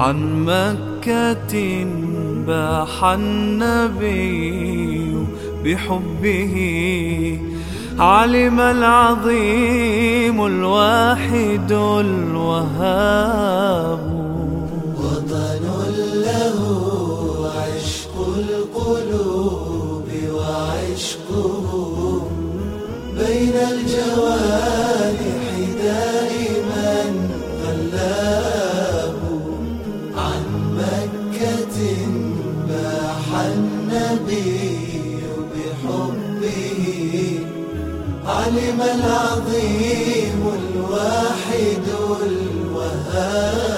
عن مكة باح النبي بحبه. علم العظيم الواحد الوهاب. وطن له عشق القلوب وعشقه بين الجوارح النبي بحبه علم العظيم الواحد الوهاب.